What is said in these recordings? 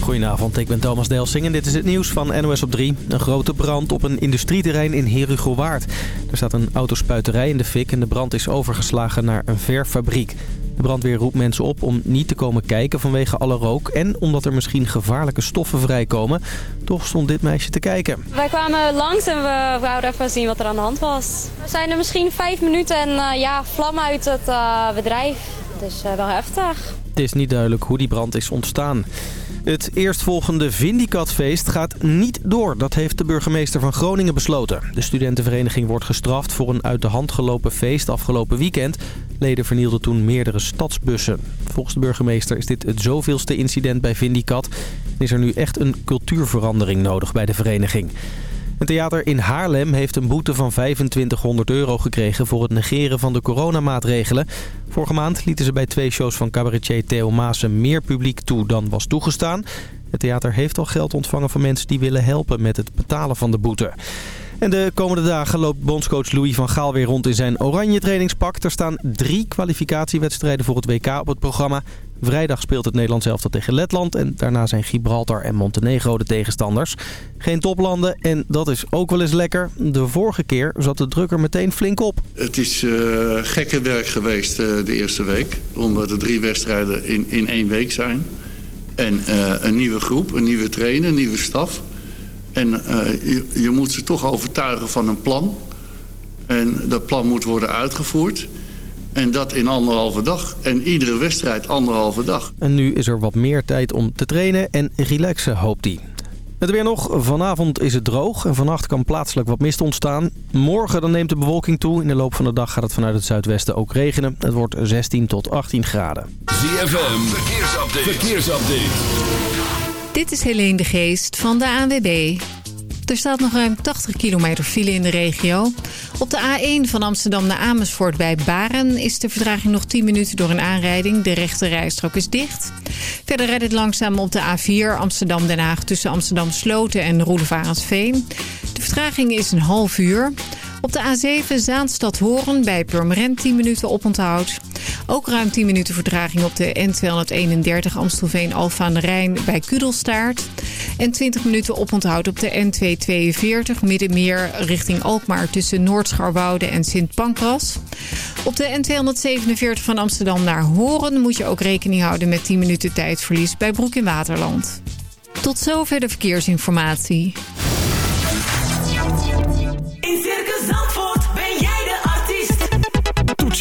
Goedenavond, ik ben Thomas Delsing en dit is het nieuws van NOS op 3. Een grote brand op een industrieterrein in Herugowaard. Er staat een autospuiterij in de fik en de brand is overgeslagen naar een verfabriek. De brandweer roept mensen op om niet te komen kijken vanwege alle rook... en omdat er misschien gevaarlijke stoffen vrijkomen. Toch stond dit meisje te kijken. Wij kwamen langs en we wouden even zien wat er aan de hand was. We zijn er misschien vijf minuten en uh, ja, vlam uit het uh, bedrijf. Dus uh, wel heftig. Het is niet duidelijk hoe die brand is ontstaan. Het eerstvolgende Vindicatfeest gaat niet door. Dat heeft de burgemeester van Groningen besloten. De studentenvereniging wordt gestraft voor een uit de hand gelopen feest afgelopen weekend. Leden vernielden toen meerdere stadsbussen. Volgens de burgemeester is dit het zoveelste incident bij Vindicat. Is er nu echt een cultuurverandering nodig bij de vereniging. Een theater in Haarlem heeft een boete van 2500 euro gekregen voor het negeren van de coronamaatregelen. Vorige maand lieten ze bij twee shows van cabaretier Theo Maassen meer publiek toe dan was toegestaan. Het theater heeft al geld ontvangen van mensen die willen helpen met het betalen van de boete. En de komende dagen loopt bondscoach Louis van Gaal weer rond in zijn oranje trainingspak. Er staan drie kwalificatiewedstrijden voor het WK op het programma. Vrijdag speelt het Nederlands elftal tegen Letland en daarna zijn Gibraltar en Montenegro de tegenstanders. Geen toplanden en dat is ook wel eens lekker. De vorige keer zat de druk er meteen flink op. Het is uh, gekke werk geweest uh, de eerste week, omdat er drie wedstrijden in, in één week zijn. En uh, een nieuwe groep, een nieuwe trainer, een nieuwe staf. En je, je moet ze toch overtuigen van een plan. En dat plan moet worden uitgevoerd. En dat in anderhalve dag. En iedere wedstrijd anderhalve dag. En nu is er wat meer tijd om te trainen en relaxen, hoopt hij. Het weer nog. Vanavond is het droog en vannacht kan plaatselijk wat mist ontstaan. Morgen dan neemt de bewolking toe. In de loop van de dag gaat het vanuit het zuidwesten ook regenen. Het wordt 16 tot 18 graden. ZFM, verkeersupdate. verkeersupdate. Dit is Helene de Geest van de ANWB. Er staat nog ruim 80 kilometer file in de regio. Op de A1 van Amsterdam naar Amersfoort bij Baren... is de vertraging nog 10 minuten door een aanrijding. De rechte rijstrook is dicht. Verder rijdt het langzaam op de A4 Amsterdam-Den Haag... tussen Amsterdam-Sloten en Roelevarensveen. De vertraging is een half uur... Op de A7 Zaanstad-Horen bij Purmerend 10 minuten oponthoud. Ook ruim 10 minuten vertraging op de N231 Amstelveen-Alfa aan de Rijn bij Kudelstaart. En 20 minuten oponthoud op de N242 Middenmeer richting Alkmaar tussen Noordscharwoude en Sint Pancras. Op de N247 van Amsterdam naar Horen moet je ook rekening houden met 10 minuten tijdverlies bij Broek in Waterland. Tot zover de verkeersinformatie.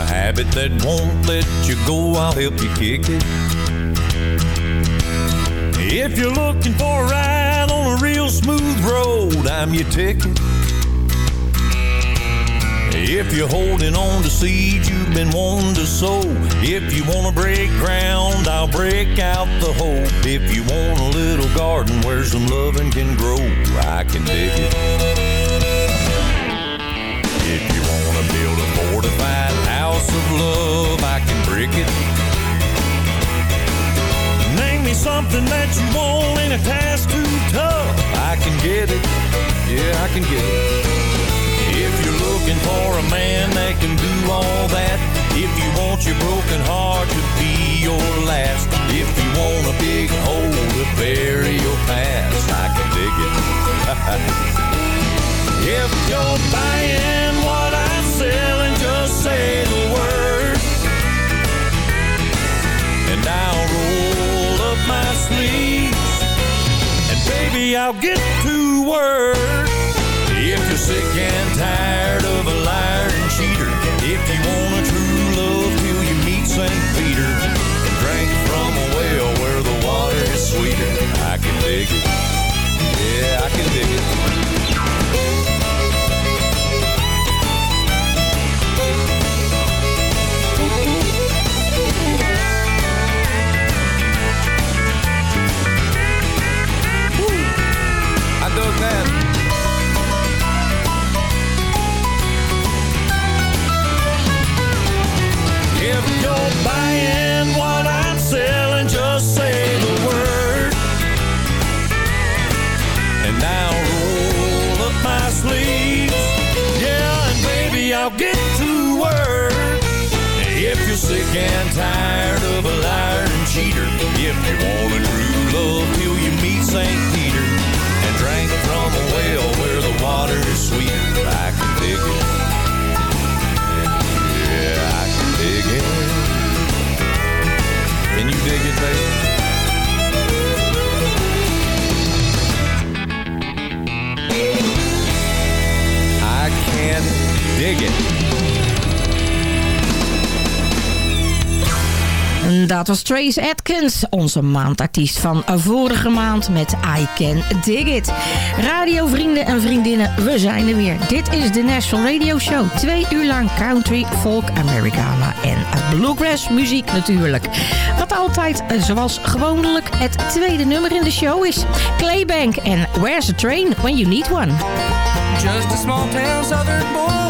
A habit that won't let you go. I'll help you kick it. If you're looking for a ride on a real smooth road, I'm your ticket. If you're holding on to seeds you've been wanting to sow, if you want to break ground, I'll break out the hoe. If you want a little garden where some loving can grow, I can dig it. house of love, I can break it. Name me something that you want and a task too tough. I can get it, yeah, I can get it. If you're looking for a man that can do all that, if you want your broken heart to be your last, if you want a big hole to bury your past, I can dig it. if you're buying what I sell, say the word, and I'll roll up my sleeves, and baby I'll get to work. If you're sick and tired of a liar and cheater, if you want a true love till you meet St. Peter, and drink from a well where the water is sweeter, I can dig it. Yeah, I can dig it. Sick and tired of a liar and cheater, if you want a true love till you meet St. Peter, and drink from a well where the water is sweeter, I can dig it. Yeah, I can dig it. Can you dig it, baby? I can dig it. Dat was Trace Atkins, onze maandartiest van vorige maand met I Can Dig It. Radiovrienden en vriendinnen, we zijn er weer. Dit is de National Radio Show. Twee uur lang country, folk, Americana en bluegrass muziek natuurlijk. Wat altijd, eh, zoals gewoonlijk, het tweede nummer in de show is. Claybank en Where's a Train When You Need One. Just a small town southern boy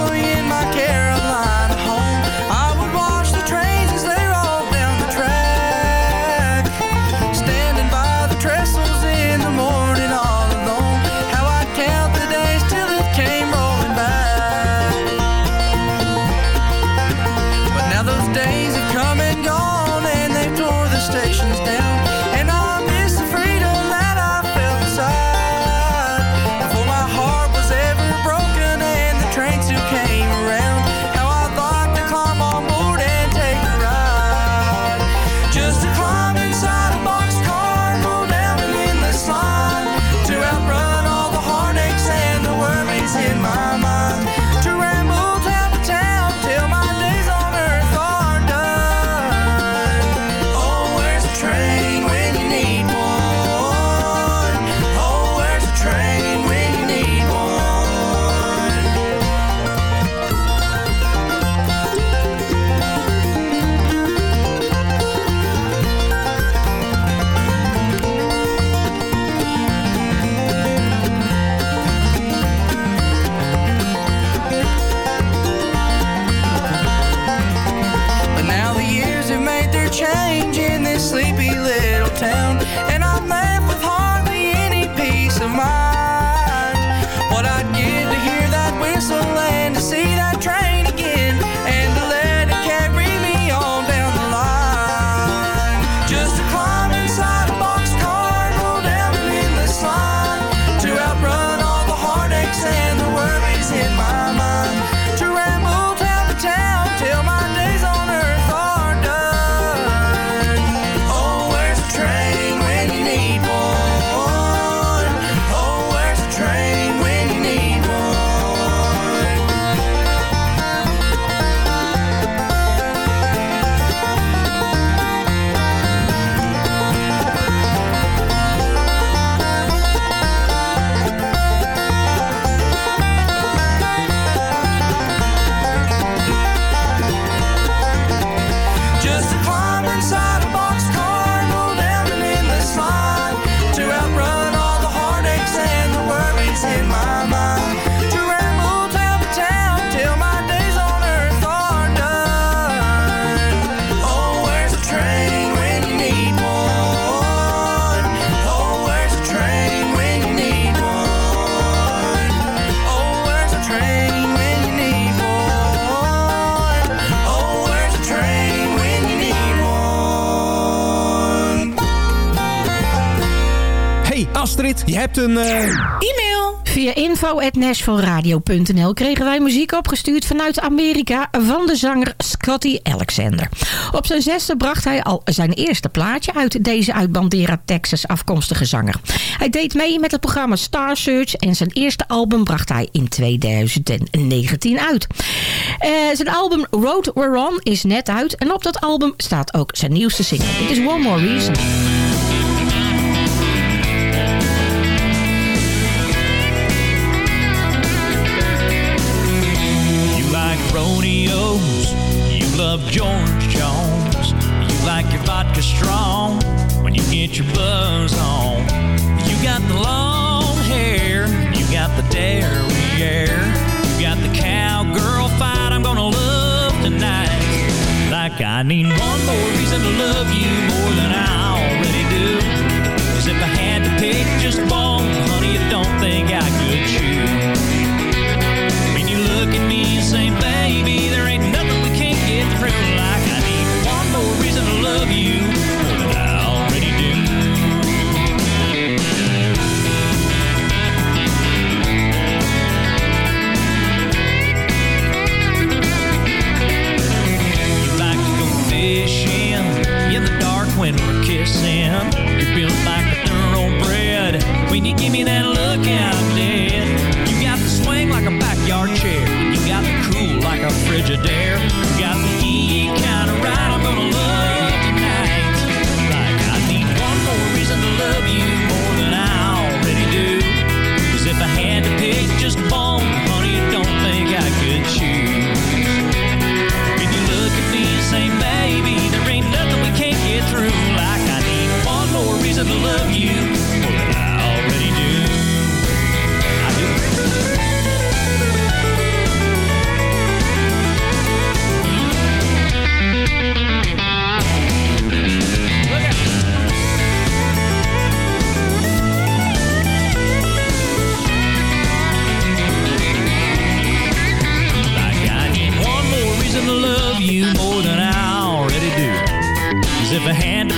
info.nashvilleradio.nl kregen wij muziek opgestuurd vanuit Amerika van de zanger Scotty Alexander. Op zijn zesde bracht hij al zijn eerste plaatje uit deze uit Bandera, Texas afkomstige zanger. Hij deed mee met het programma Star Search en zijn eerste album bracht hij in 2019 uit. Eh, zijn album Road We're On is net uit en op dat album staat ook zijn nieuwste single. Dit is One More Reason. Get your buzz on. You got the long hair, you got the derriere, you got the cowgirl fight I'm gonna love tonight. Like I need one more reason to love you more than I and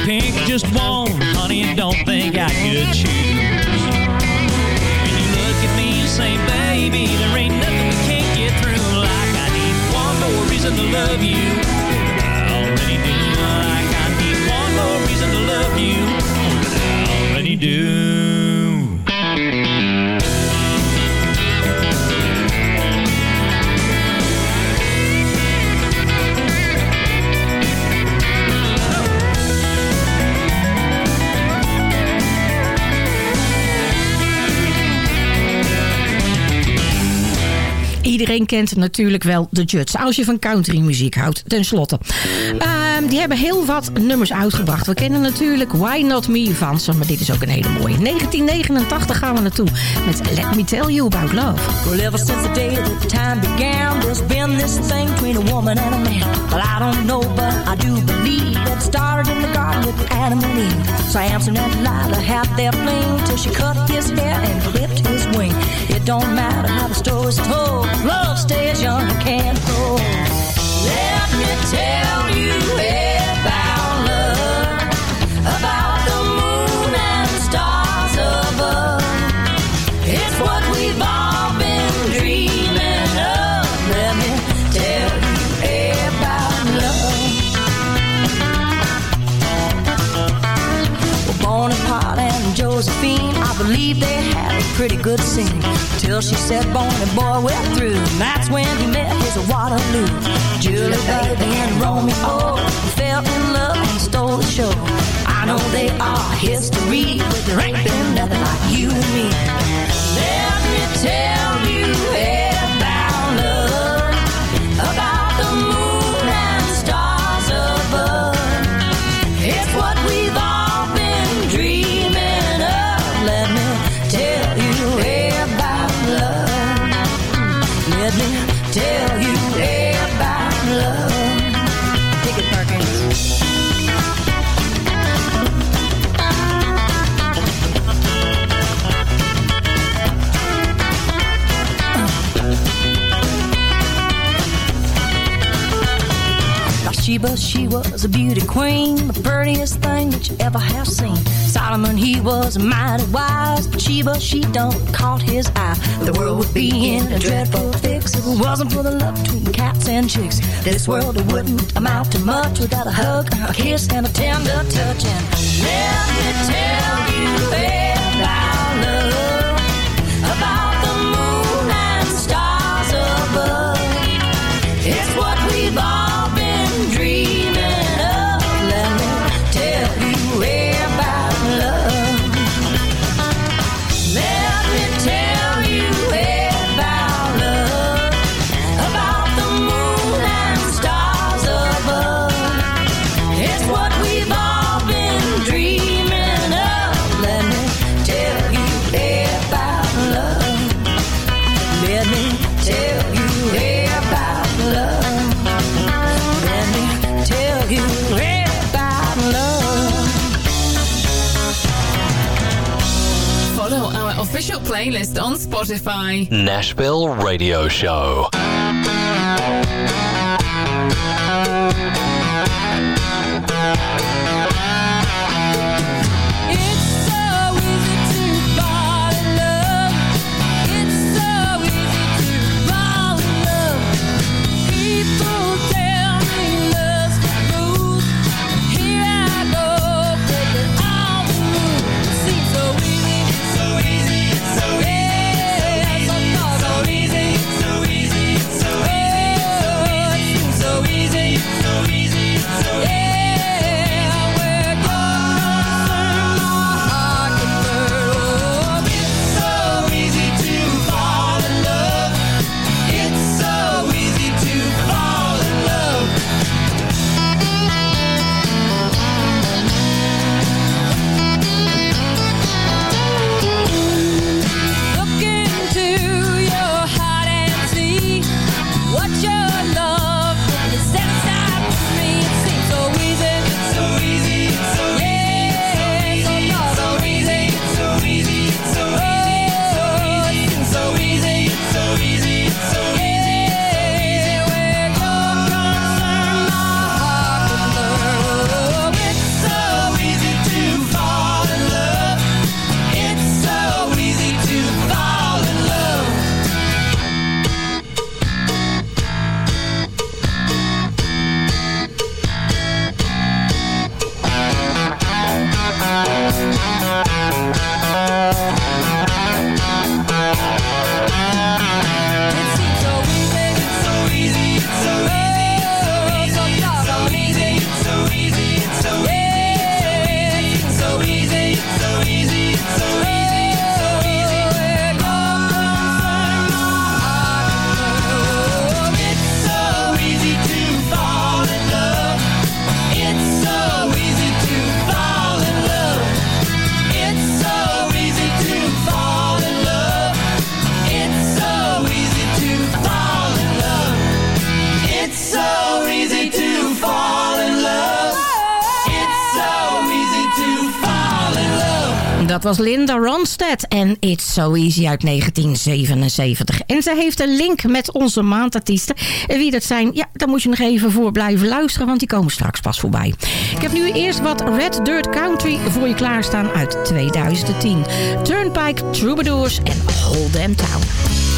pink, just one. Kent natuurlijk wel de Juts. Als je van countrymuziek houdt, ten slotte. Ehm, die hebben heel wat nummers uitgebracht. We kennen natuurlijk Why Not Me van ze, maar dit is ook een hele mooie. 1989 gaan we naartoe met Let Me Tell You About Love. Well, ever since the day that time began, there's been this thing between a woman and a man. Well, I don't know, but I do believe it started in the garden with Adam and Eve. Samson and Delilah had their fling till she cut his hair and clipped his wing. It don't matter how the story's told, love stays young and can't grow. Let me tell you about pretty good scene. Till she said, Bonnie boy, we're through. And that's when he met his Waterloo. Julie, baby, and Romeo fell in love and stole the show. I know they are history, but there ain't been nothing like you and me. Let me tell He was a beauty queen, the prettiest thing that you ever have seen. Solomon, he was mighty wise, but Sheba, she don't caught his eye. The world would be in a dreadful fix if it wasn't for the love between cats and chicks. This world wouldn't amount to much without a hug, a kiss, and a tender touch. And let me tell you, baby. playlist on Spotify. Nashville Radio Show. dat was Linda Ronstadt en It's So Easy uit 1977. En ze heeft een link met onze maandartiesten. Wie dat zijn, ja, daar moet je nog even voor blijven luisteren, want die komen straks pas voorbij. Ik heb nu eerst wat Red Dirt Country voor je klaarstaan uit 2010. Turnpike, Troubadours en Holdem Them Town.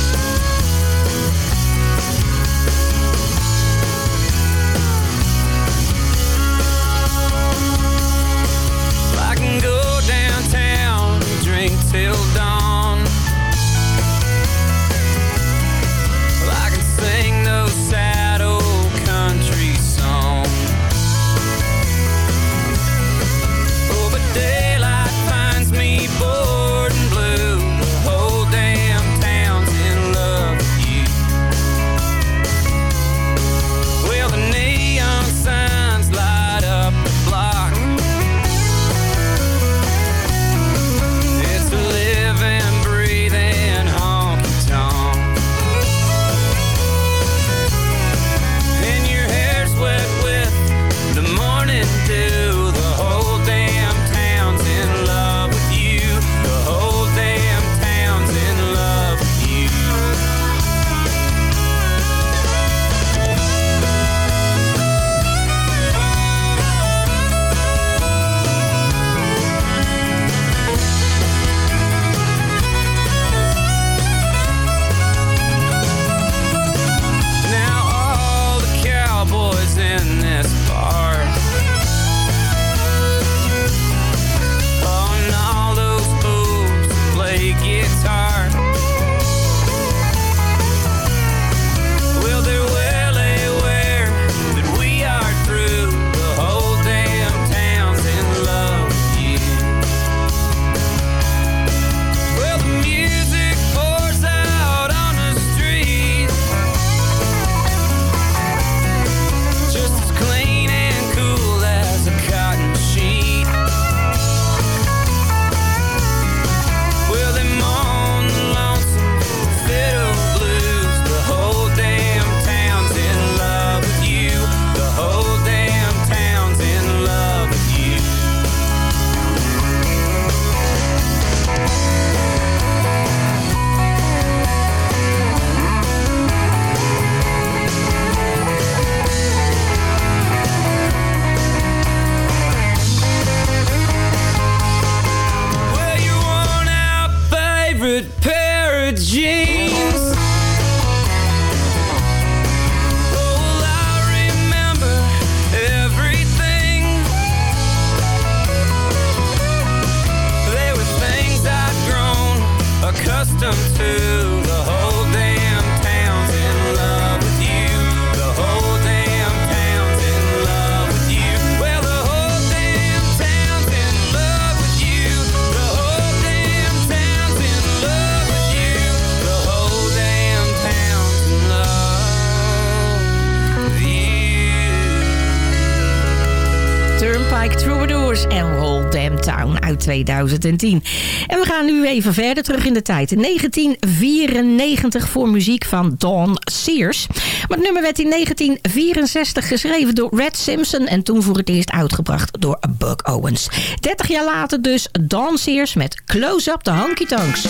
2010. En we gaan nu even verder terug in de tijd. 1994 voor muziek van Dawn Sears. Maar het nummer werd in 1964 geschreven door Red Simpson... en toen voor het eerst uitgebracht door Buck Owens. 30 jaar later dus Dawn Sears met Close Up the Honky Tonks.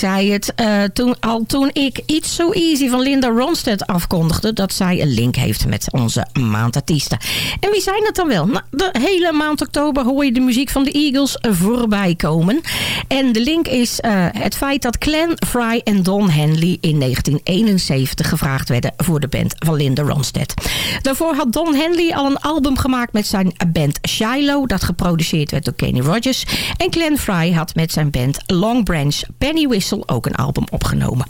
Zei het eh, toen, al toen ik It's So Easy van Linda Ronstadt afkondigde... dat zij een link heeft met onze maandartiesten. En wie zijn het dan wel? Nou, de hele maand oktober hoor je de muziek van de Eagles voorbij komen. En de link is eh, het feit dat Glenn Fry en Don Henley... in 1971 gevraagd werden voor de band van Linda Ronstadt. Daarvoor had Don Henley al een album gemaakt met zijn band Shiloh... dat geproduceerd werd door Kenny Rogers. En Glenn Fry had met zijn band Long Branch Penny Whistle ook een album opgenomen.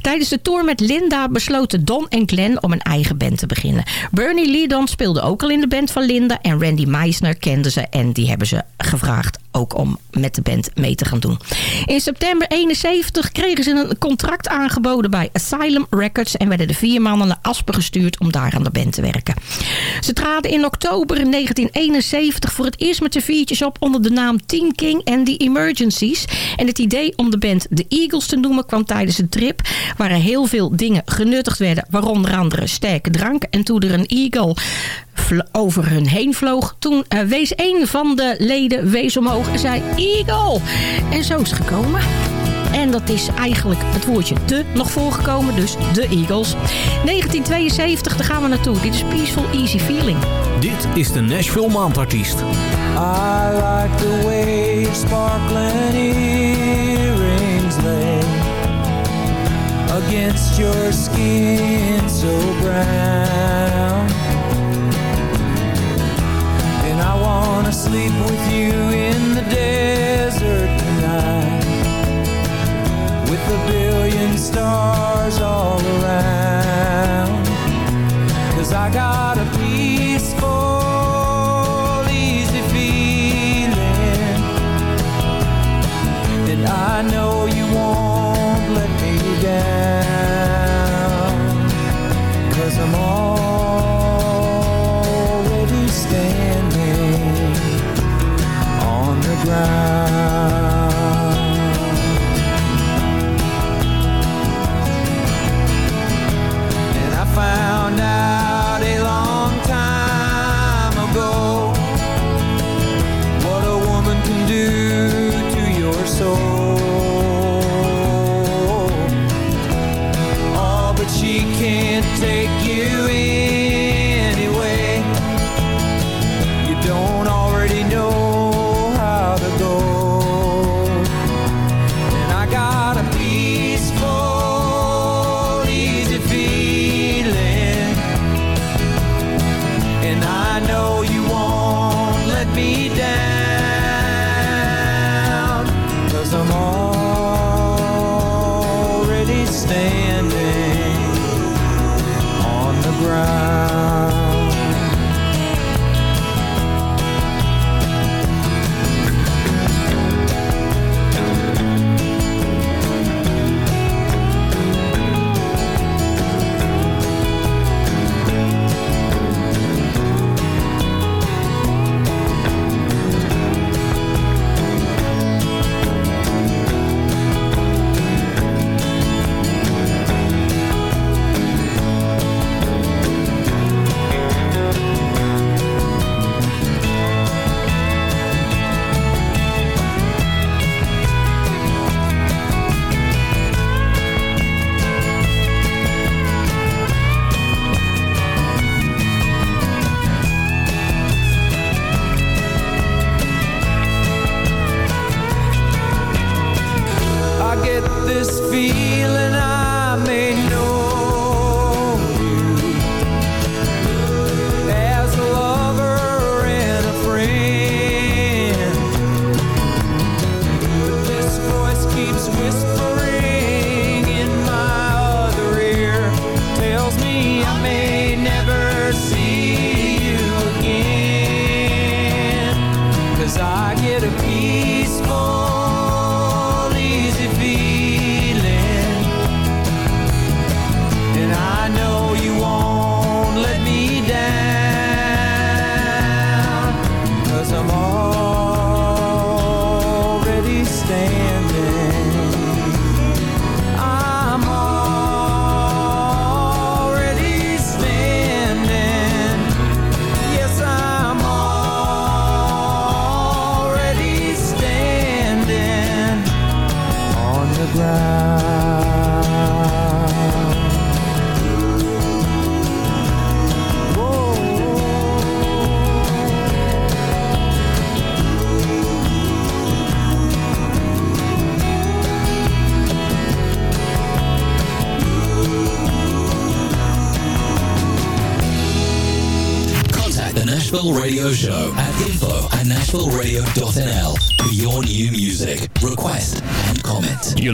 Tijdens de tour met Linda besloten Don en Glenn om een eigen band te beginnen. Bernie Leadon speelde ook al in de band van Linda en Randy Meisner kenden ze en die hebben ze gevraagd ook om met de band mee te gaan doen. In september 71 kregen ze een contract aangeboden bij Asylum Records en werden de vier mannen naar Aspen gestuurd om daar aan de band te werken. Ze traden in oktober 1971 voor het eerst met de viertjes op onder de naam Teen King en The Emergencies. En het idee om de band The Eagles te noemen kwam tijdens een trip waar er heel veel dingen genuttigd werden, waaronder andere sterke drank. En toen er een eagle over hun heen vloog, toen eh, wees een van de leden wees omhoog en zei Eagle. En zo is het gekomen. En dat is eigenlijk het woordje de nog voorgekomen, dus de Eagles. 1972, daar gaan we naartoe. Dit is Peaceful Easy Feeling. Dit is de Nashville Maandartiest. I like the way sparkling earrings lay against your skin so brown. Sleep with you in the desert tonight with a billion stars all around. Cause I got a peaceful, easy feeling wel now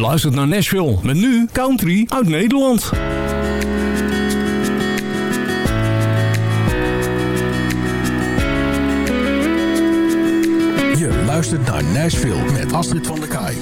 luistert naar Nashville. Met nu country uit Nederland. Je luistert naar Nashville met Astrid van der Kai.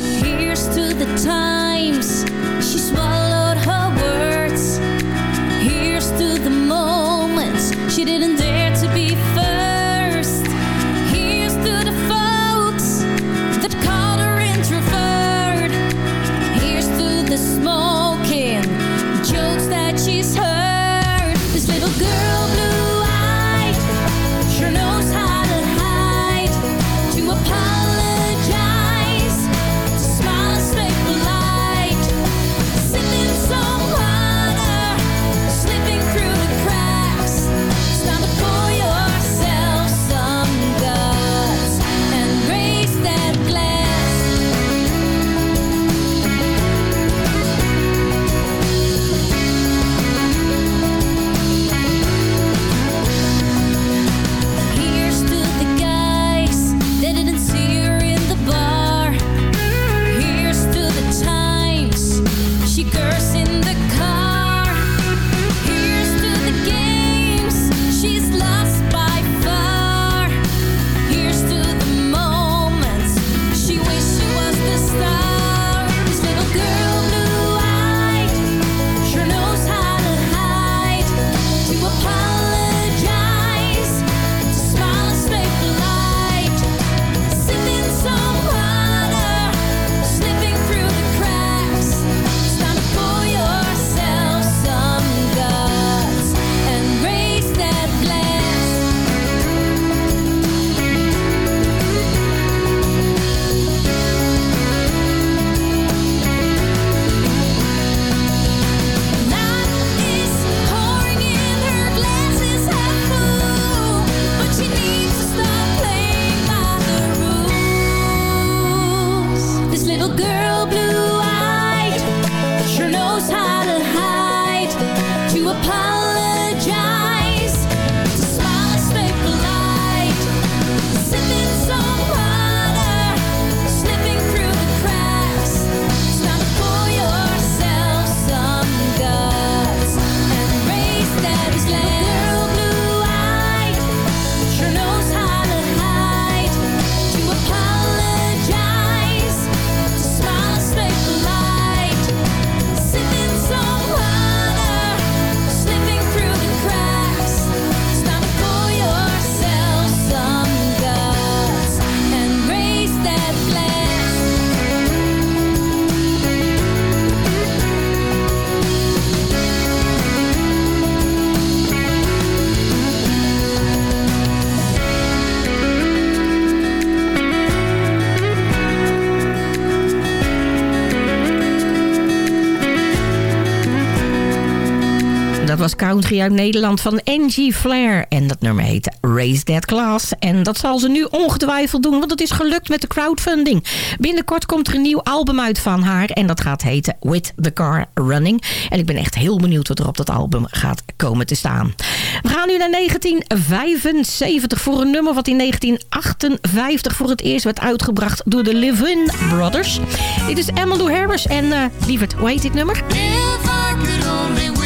country uit Nederland van Angie Flair. En dat nummer heet Raise That Class. En dat zal ze nu ongetwijfeld doen, want het is gelukt met de crowdfunding. Binnenkort komt er een nieuw album uit van haar. En dat gaat heten With The Car Running. En ik ben echt heel benieuwd wat er op dat album gaat komen te staan. We gaan nu naar 1975 voor een nummer wat in 1958 voor het eerst werd uitgebracht door de Levin Brothers. Dit is Emmylou Harris en uh, lieverd, hoe heet dit nummer? If I could only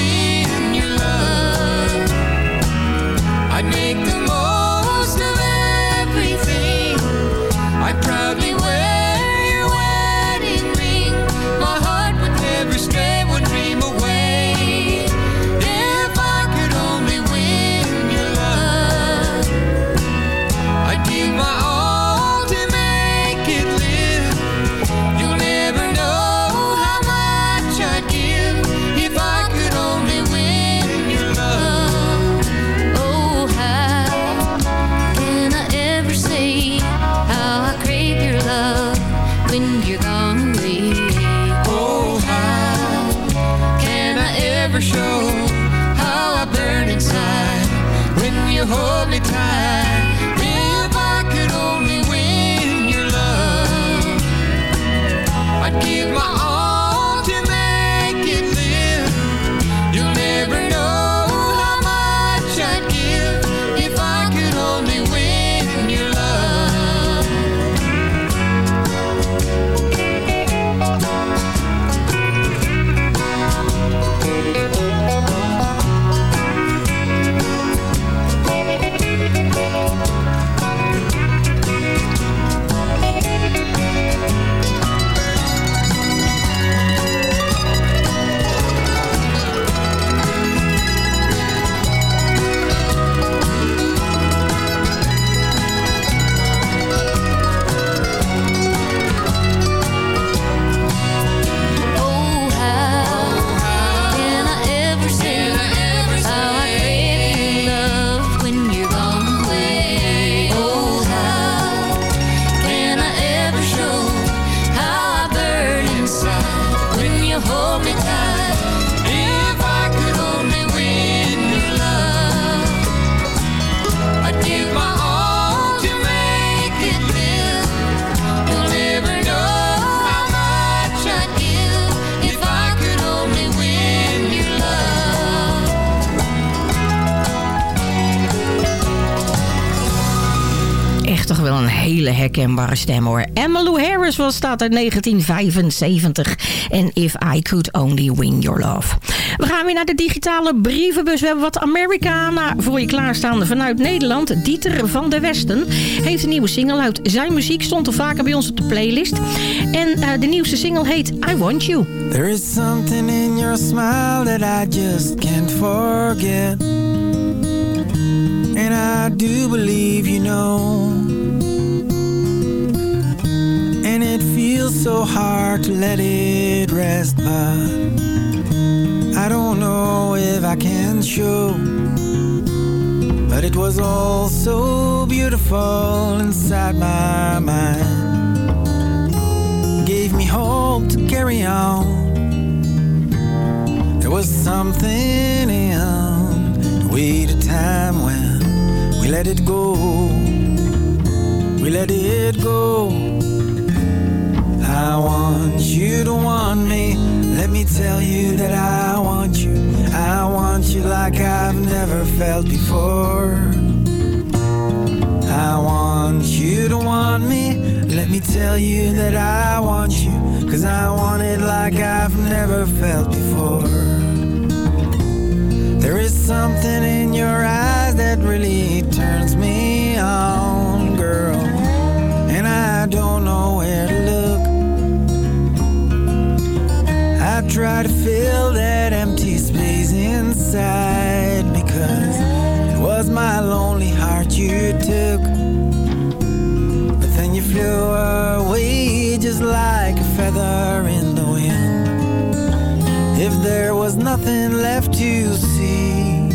herkenbare stem hoor. Harris was dat uit 1975. En If I Could Only Win Your Love. We gaan weer naar de digitale brievenbus. We hebben wat Americana voor je klaarstaan vanuit Nederland. Dieter van der Westen heeft een nieuwe single uit. Zijn muziek stond al vaker bij ons op de playlist. En eh, de nieuwste single heet I Want You. There is something in your smile that I just can't forget. And I do believe you know. So hard to let it rest, but I don't know if I can show. But it was all so beautiful inside my mind. Gave me hope to carry on. There was something in the way the time when we let it go. We let it go. I want you to want me. Let me tell you that I want you. I want you like I've never felt before. I want you to want me. Let me tell you that I want you. Cause I want it like I've never felt before. There is something in your eyes that really turns me on, girl. And I don't know where to look. Try to fill that empty space inside because it was my lonely heart you took. But then you flew away just like a feather in the wind. If there was nothing left to see,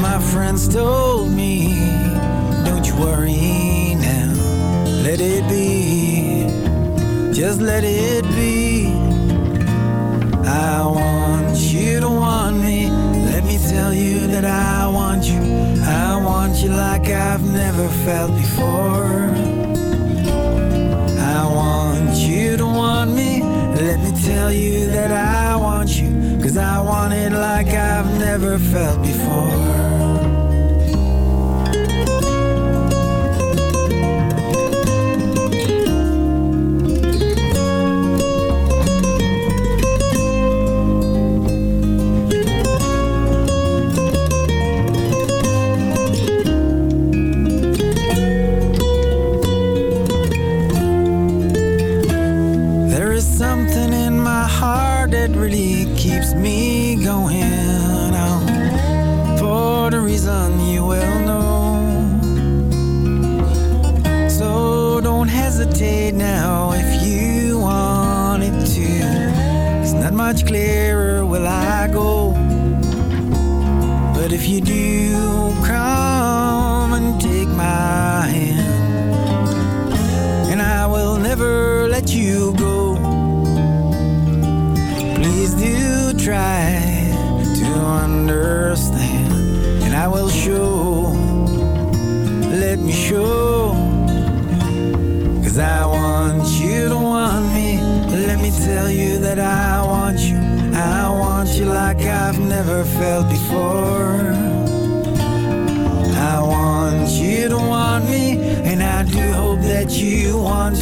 my friends told me, don't you worry now, let it be, just let it that I want you. I want you like I've never felt before. I want you to want me. Let me tell you that I want you. Cause I want it like I've never felt before. Much clearer felt before. I want you want me, and I do hope that you want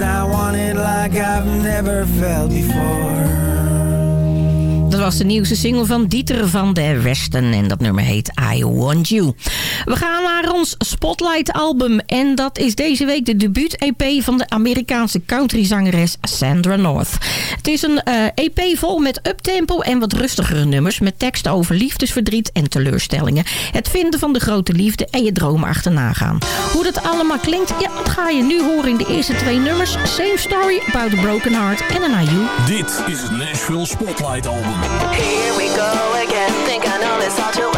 I want it like I've never felt before. Dat was de nieuwste single van Dieter van der Westen. En dat nummer heet I Want You. We gaan naar ons Spotlight album. En dat is deze week de debuut-EP van de Amerikaanse countryzangeres Sandra North. Het is een eh, EP vol met uptempo en wat rustigere nummers. Met teksten over liefdesverdriet en teleurstellingen. Het vinden van de grote liefde en je dromen achterna gaan. Hoe dat allemaal klinkt, ja, dat ga je nu horen in de eerste twee nummers. Same Story, About a Broken Heart en een You. Dit is het Nashville Spotlight Album. Here we go again. Think I know this all too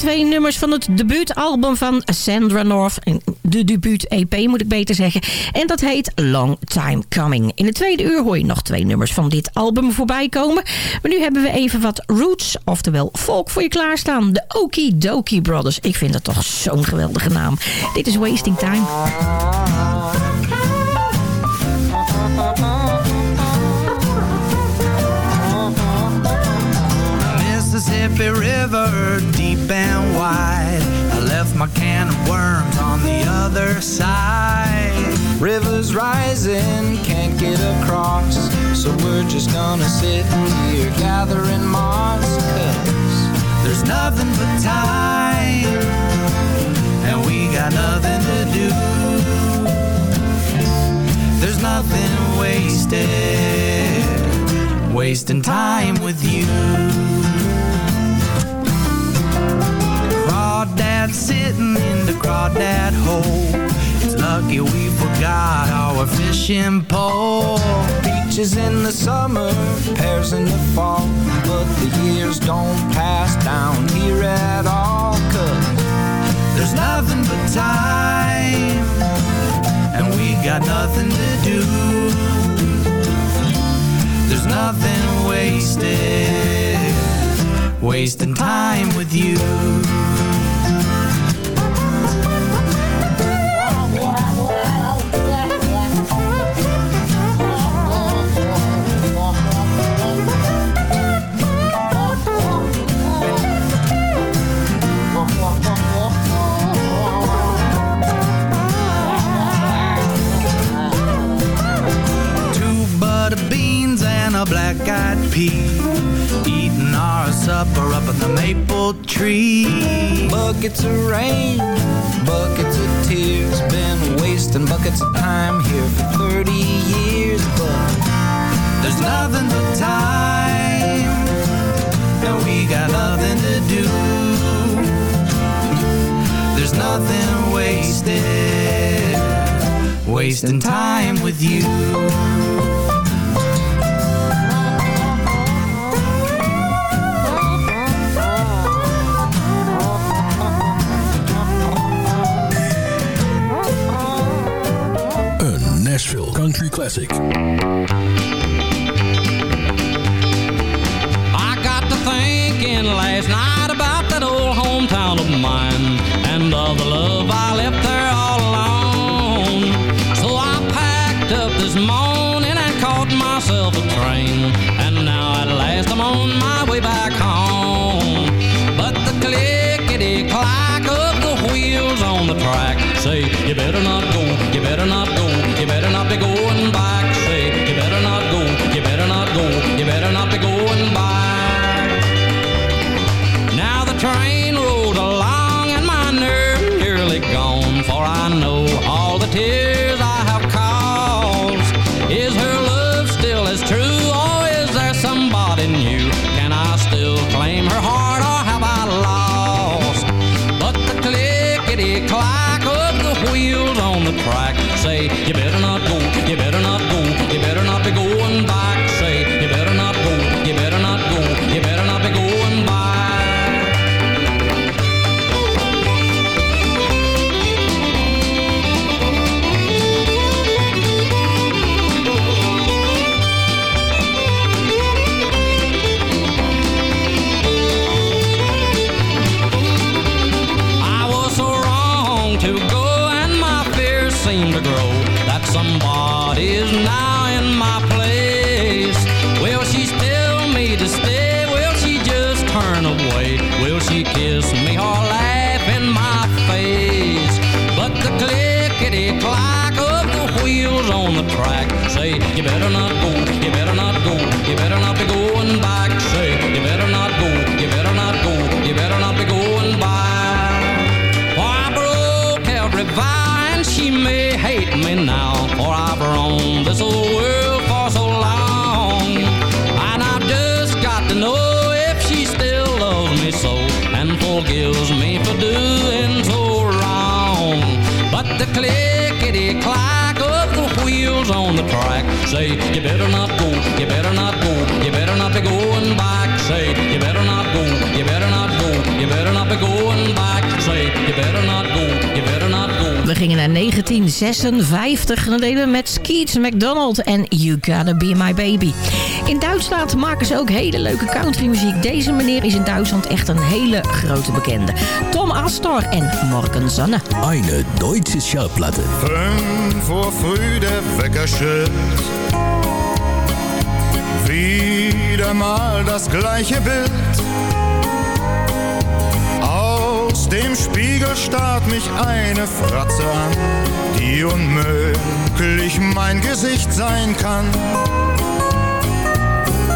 twee nummers van het debuutalbum van Sandra North. De debuut-EP moet ik beter zeggen. En dat heet Long Time Coming. In de tweede uur hoor je nog twee nummers van dit album voorbij komen. Maar nu hebben we even wat roots, oftewel folk voor je klaarstaan. De Okie Dokie Brothers. Ik vind dat toch zo'n geweldige naam. Dit is Wasting Time. Mississippi River, deep and wide. I left my can of worms on the other side. River's rising, can't get across. So we're just gonna sit here gathering moss. Cause there's nothing but time. And we got nothing to do. There's nothing wasted. Wasting time with you. Crawdad sitting in the crawdad hole. It's lucky we forgot our fishing pole. Beaches in the summer, pears in the fall. But the years don't pass down here at all. Cause there's nothing but time. And we got nothing to do. There's nothing wasted. Wasting time with you. Eyed. Eating our supper up in the maple tree. Buckets of rain, buckets of tears. Been wasting buckets of time here for 30 years, but there's nothing but time. And we got nothing to do. There's nothing wasted. Wasting time with you. Country Classic. I got to thinking last night about that old hometown of mine and all the love me now. For I've roamed this old world for so long. And I've just got to know if she still loves me so and forgives me for doing so wrong. But the clickety clack of the wheels on the track say, You better not go, you better not go, you better not be going back. Say, You better not go, you better not go, you better not be going back. Say, You better not go, you better not. We gingen naar 1956 en dat deden we met Skeets McDonald en You Gotta Be My Baby. In Duitsland maken ze ook hele leuke countrymuziek. Deze meneer is in Duitsland echt een hele grote bekende. Tom Astor en Morgen Sonne. Eine deutsche Schallplatte. Fünf Uhr früh der Wecker schillt. Wieder mal das gleiche Bild. Dem Spiegel starrt mich eine Fratze an, die unmöglich mein Gesicht sein kann.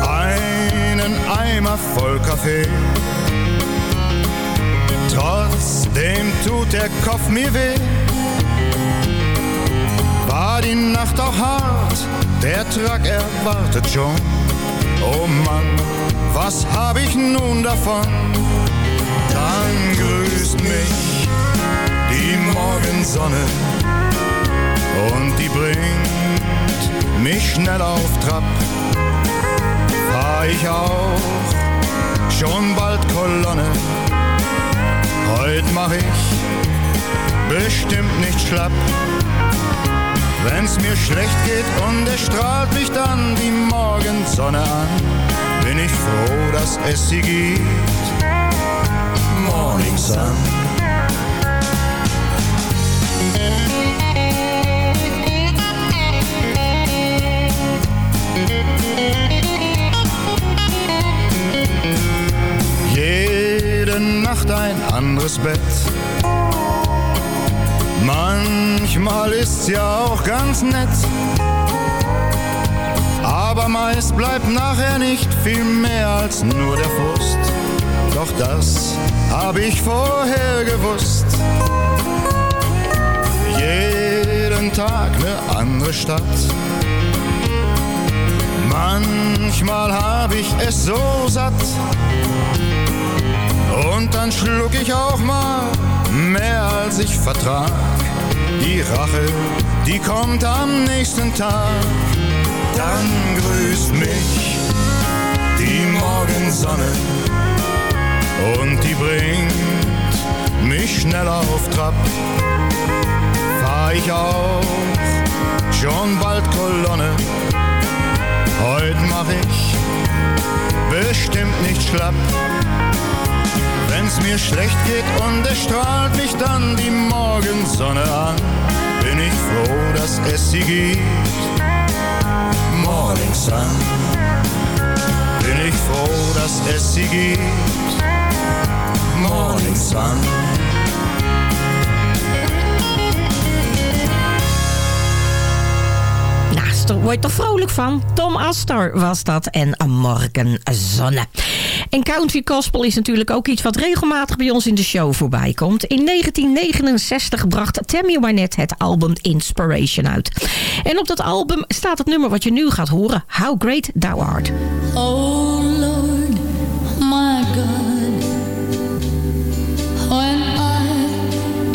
Einen Eimer voll Kaffee. Trotzdem tut der Kopf mir weh. War die Nacht auch hart, der Truck erwartet schon. Oh Mann, was hab ich nun davon? Dann grüßt mich die Morgensonne und die bringt mich schnell auf Trab. Fahr ich auch schon bald Kolonne. Heute mach ich bestimmt nicht schlapp. Wenn's mir schlecht geht und es strahlt mich dann die Morgensonne an, bin ich froh, dass es sie gibt. Morning Sun. Jede Nacht ein anderes Bett. Manchmal ist's ja auch ganz nett. Aber meist bleibt nachher nicht viel mehr als nur der Frust. Doch das hab ich vorher gewusst. Jeden Tag ne andere Stadt. Manchmal hab ich es so satt. Und dann schluck ich auch mal mehr als ich vertrag. Die Rache, die kommt am nächsten Tag. Dann grüßt mich die Morgensonne und die bringt mich schnell auf Trab. Fahr ich auch schon bald Kolonne. Heute mach ich bestimmt nicht schlapp. Wenn's mir schlecht geht und es strahlt mich dann die Morgensonne an, bin ich froh, dass es sie gibt. Morning Sun. Bin ich froh, dass es sie gibt. Morning Sun. Nou, daar word je toch vrolijk van? Tom Astor was dat en Morgenzonne. En country gospel is natuurlijk ook iets wat regelmatig bij ons in de show voorbij komt. In 1969 bracht Tammy Wynette het album Inspiration uit. En op dat album staat het nummer wat je nu gaat horen, How Great Thou Art. Oh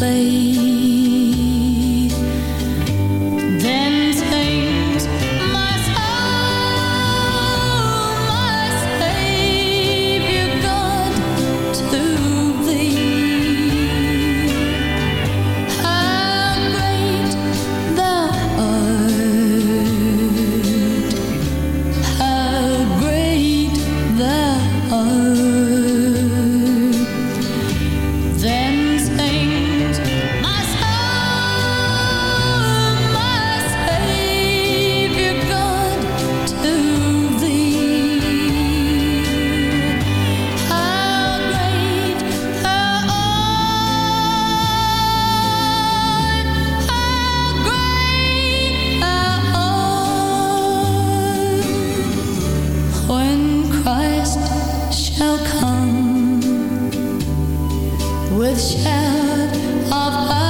飞 with shout of